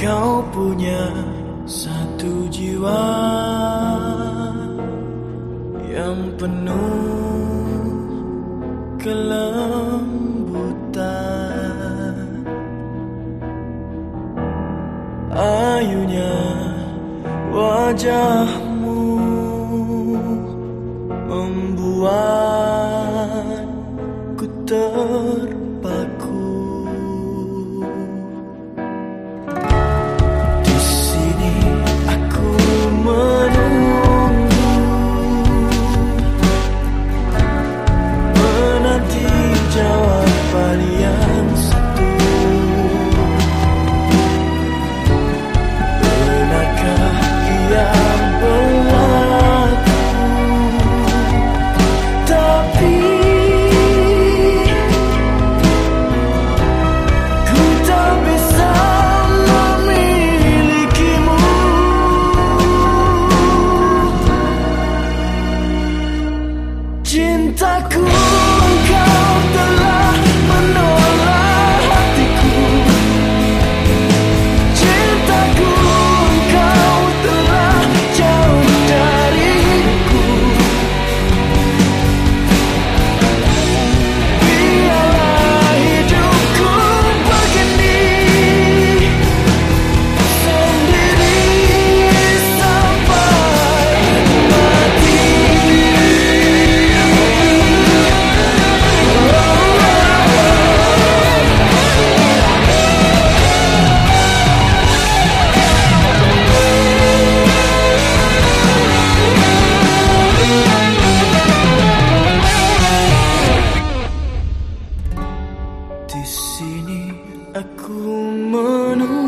Kau punya satu jiwa yang penuh kelembutan. Ayunya wajahmu 在哭。menuju